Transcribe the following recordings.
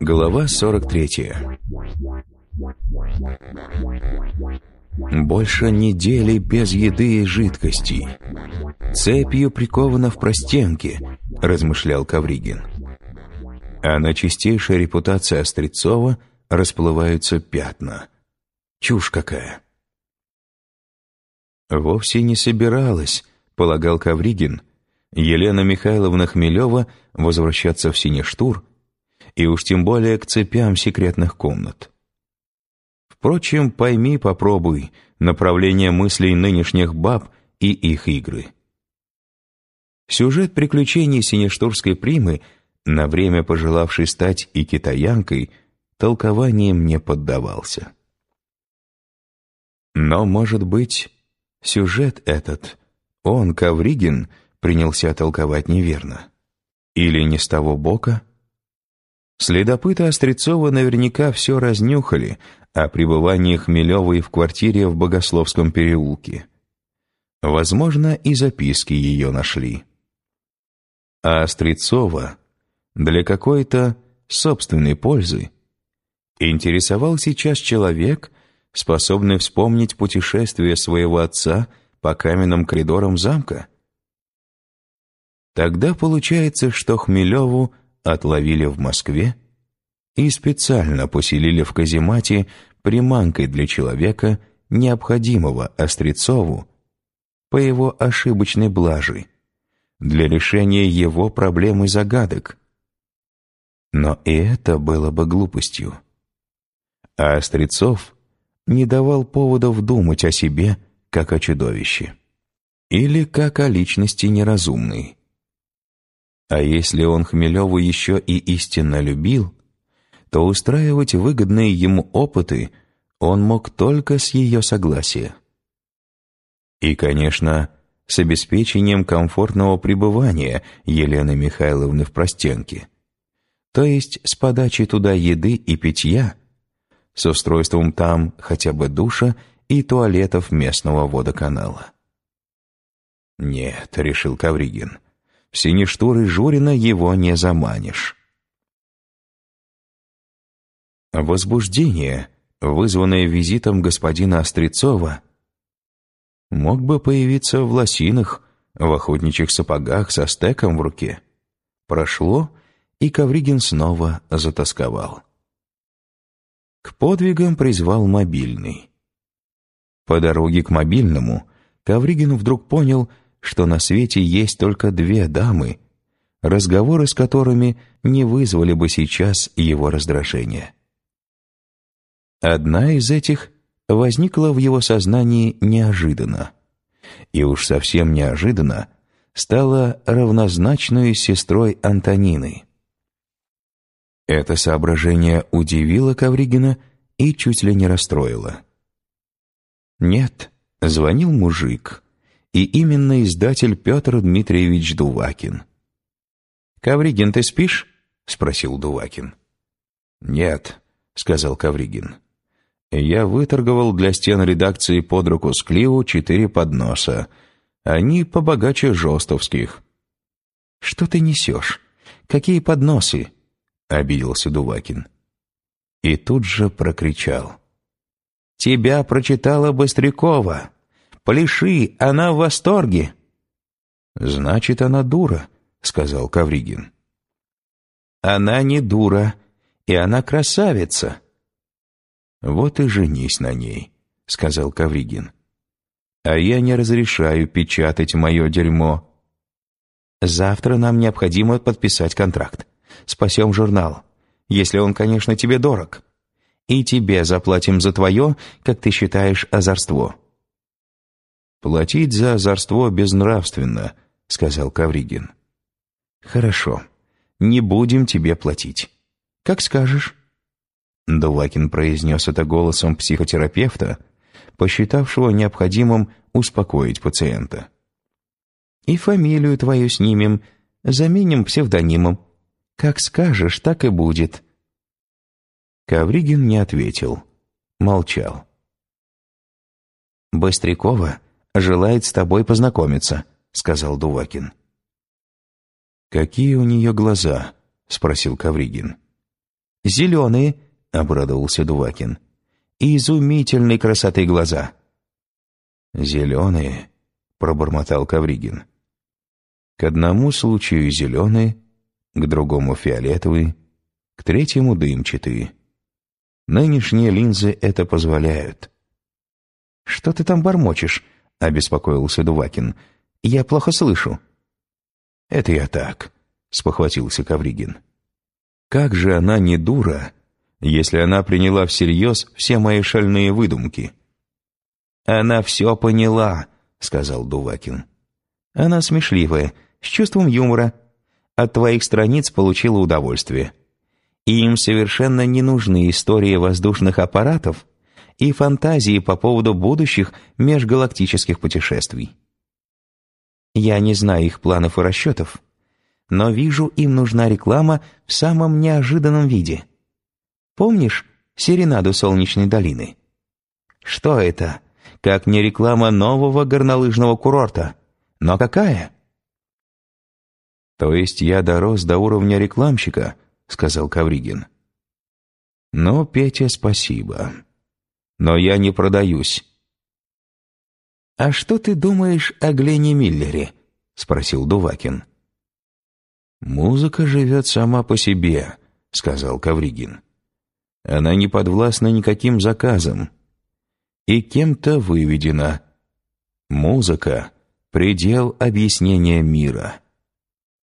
Глава 43 Больше недели без еды и жидкостей. Цепью приковано в простенке, размышлял Кавригин. А на чистейшей репутации Острецова расплываются пятна. Чушь какая! Вовсе не собиралась, полагал Кавригин, Елена Михайловна Хмелева возвращаться в Синештур, и уж тем более к цепям секретных комнат. Впрочем, пойми, попробуй направление мыслей нынешних баб и их игры. Сюжет приключений синештурской примы, на время пожелавшей стать и китаянкой, толкованием не поддавался. Но, может быть, сюжет этот, он, Кавригин, принялся толковать неверно. Или не с того бока? Следопыты Острецова наверняка все разнюхали о пребывании Хмелевой в квартире в Богословском переулке. Возможно, и записки ее нашли. А Острецова для какой-то собственной пользы интересовал сейчас человек, способный вспомнить путешествие своего отца по каменным коридорам замка? Тогда получается, что Хмелеву отловили в Москве и специально поселили в каземате приманкой для человека, необходимого Острецову, по его ошибочной блажи, для решения его проблем и загадок. Но и это было бы глупостью. А Острецов не давал поводов думать о себе, как о чудовище. Или как о личности неразумной. А если он Хмелеву еще и истинно любил, то устраивать выгодные ему опыты он мог только с ее согласия. И, конечно, с обеспечением комфортного пребывания Елены Михайловны в простенке, то есть с подачей туда еды и питья, с устройством там хотя бы душа и туалетов местного водоканала. «Нет», — решил Кавригин, — в синештуры Журина его не заманишь. Возбуждение, вызванное визитом господина Острецова, мог бы появиться в лосинах, в охотничьих сапогах со стеком в руке. Прошло, и Ковригин снова затасковал. К подвигам призвал мобильный. По дороге к мобильному Ковригин вдруг понял, что на свете есть только две дамы, разговоры с которыми не вызвали бы сейчас его раздражения. Одна из этих возникла в его сознании неожиданно, и уж совсем неожиданно стала равнозначной сестрой Антонины. Это соображение удивило Ковригина и чуть ли не расстроило. Нет, звонил мужик — и именно издатель Петр Дмитриевич Дувакин. «Ковригин, ты спишь?» — спросил Дувакин. «Нет», — сказал Ковригин. «Я выторговал для стен редакции под руку с четыре подноса. Они побогаче жестовских». «Что ты несешь? Какие подносы?» — обиделся Дувакин. И тут же прокричал. «Тебя прочитала Быстрякова!» Пляши, она в восторге!» «Значит, она дура», — сказал Кавригин. «Она не дура, и она красавица». «Вот и женись на ней», — сказал Кавригин. «А я не разрешаю печатать мое дерьмо». «Завтра нам необходимо подписать контракт. Спасем журнал, если он, конечно, тебе дорог. И тебе заплатим за твое, как ты считаешь, озорство». «Платить за озорство безнравственно», — сказал Кавригин. «Хорошо, не будем тебе платить. Как скажешь». Дувакин произнес это голосом психотерапевта, посчитавшего необходимым успокоить пациента. «И фамилию твою снимем, заменим псевдонимом. Как скажешь, так и будет». Кавригин не ответил, молчал. «Быстрякова желает с тобой познакомиться», — сказал Дувакин. «Какие у нее глаза?» — спросил Кавригин. «Зеленые», — обрадовался Дувакин. «Изумительной красоты глаза». «Зеленые», — пробормотал Кавригин. «К одному случаю зеленые, к другому фиолетовые, к третьему дымчатые. Нынешние линзы это позволяют». «Что ты там бормочешь?» — обеспокоился Дувакин. «Я плохо слышу». «Это я так», — спохватился Кавригин. «Как же она не дура, если она приняла всерьез все мои шальные выдумки?» «Она все поняла», — сказал Дувакин. «Она смешливая, с чувством юмора. От твоих страниц получила удовольствие. И им совершенно не нужны истории воздушных аппаратов и фантазии по поводу будущих межгалактических путешествий. Я не знаю их планов и расчетов, но вижу, им нужна реклама в самом неожиданном виде. Помнишь серенаду Солнечной долины? Что это? Как не реклама нового горнолыжного курорта. Но какая? «То есть я дорос до уровня рекламщика?» — сказал Кавригин. «Ну, Петя, спасибо. Но я не продаюсь». «А что ты думаешь о Глене Миллере?» — спросил Дувакин. «Музыка живет сама по себе», — сказал Кавригин. «Она не подвластна никаким заказам и кем-то выведена. Музыка — предел объяснения мира.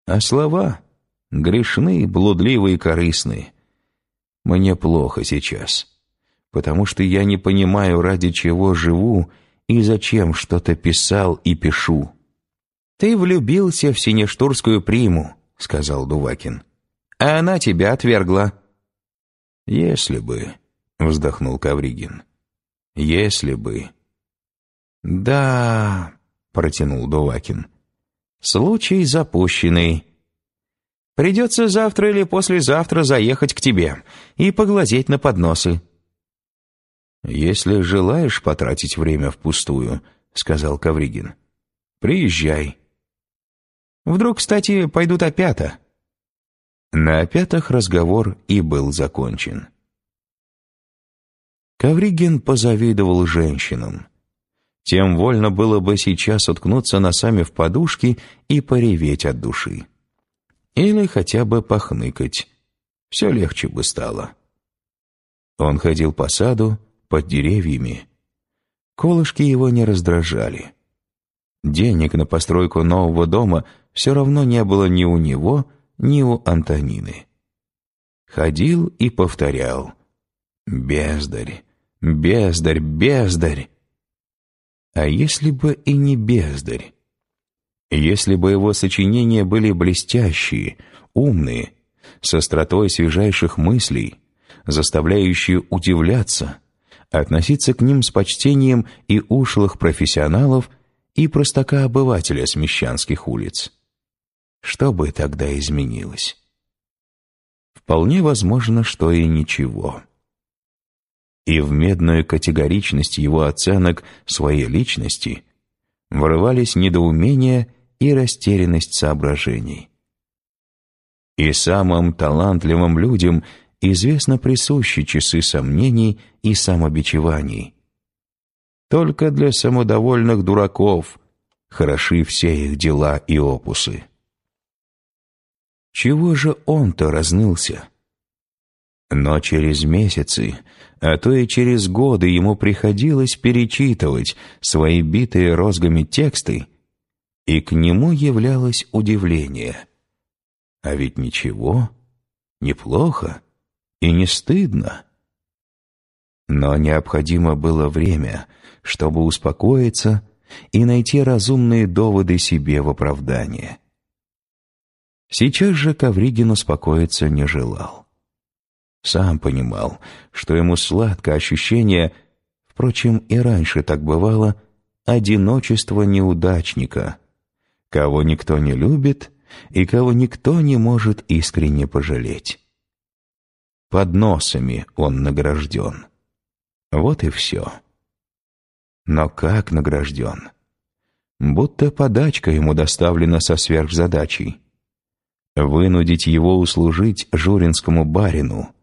А слова — грешны, блудливые и корыстны. Мне плохо сейчас, потому что я не понимаю, ради чего живу и зачем что-то писал и пишу». «Ты влюбился в синештурскую приму», — сказал Дувакин. «А она тебя отвергла». «Если бы», — вздохнул Кавригин. «Если бы». «Да», — протянул Дувакин. «Случай запущенный. Придется завтра или послезавтра заехать к тебе и поглазеть на подносы». «Если желаешь потратить время впустую», — сказал Кавригин, — «приезжай». Вдруг, кстати, пойдут опята?» На опятах разговор и был закончен. Ковригин позавидовал женщинам. Тем вольно было бы сейчас уткнуться носами в подушки и пореветь от души. Или хотя бы похныкать. Все легче бы стало. Он ходил по саду, под деревьями. Колышки его не раздражали. Денег на постройку нового дома все равно не было ни у него, ни у Антонины. Ходил и повторял «Бездарь, бездарь, бездарь». А если бы и не бездарь? Если бы его сочинения были блестящие, умные, с остротой свежайших мыслей, заставляющие удивляться, относиться к ним с почтением и ушлых профессионалов и простака-обывателя с мещанских улиц. Что бы тогда изменилось? Вполне возможно, что и ничего. И в медную категоричность его оценок своей личности вырывались недоумение и растерянность соображений. И самым талантливым людям известно присущи часы сомнений и самобичеваний, только для самодовольных дураков хороши все их дела и опусы. Чего же он-то разнылся? Но через месяцы, а то и через годы ему приходилось перечитывать свои битые розгами тексты, и к нему являлось удивление. А ведь ничего, неплохо и не стыдно. Но необходимо было время — чтобы успокоиться и найти разумные доводы себе в оправдание. Сейчас же Ковригин успокоиться не желал. Сам понимал, что ему сладко ощущение, впрочем, и раньше так бывало, одиночество неудачника, кого никто не любит и кого никто не может искренне пожалеть. Подносами он награжден. Вот и все. Но как награжден? Будто подачка ему доставлена со сверхзадачей. Вынудить его услужить журинскому барину,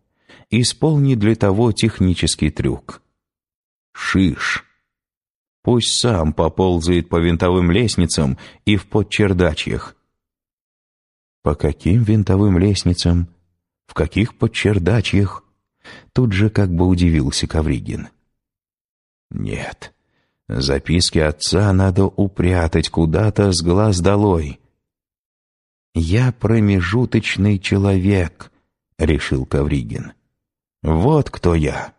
исполнить для того технический трюк. Шиш! Пусть сам поползает по винтовым лестницам и в подчердачьях. По каким винтовым лестницам? В каких подчердачьях? Тут же как бы удивился Кавригин. Нет, записки отца надо упрятать куда-то с глаз долой. «Я промежуточный человек», — решил Кавригин. «Вот кто я».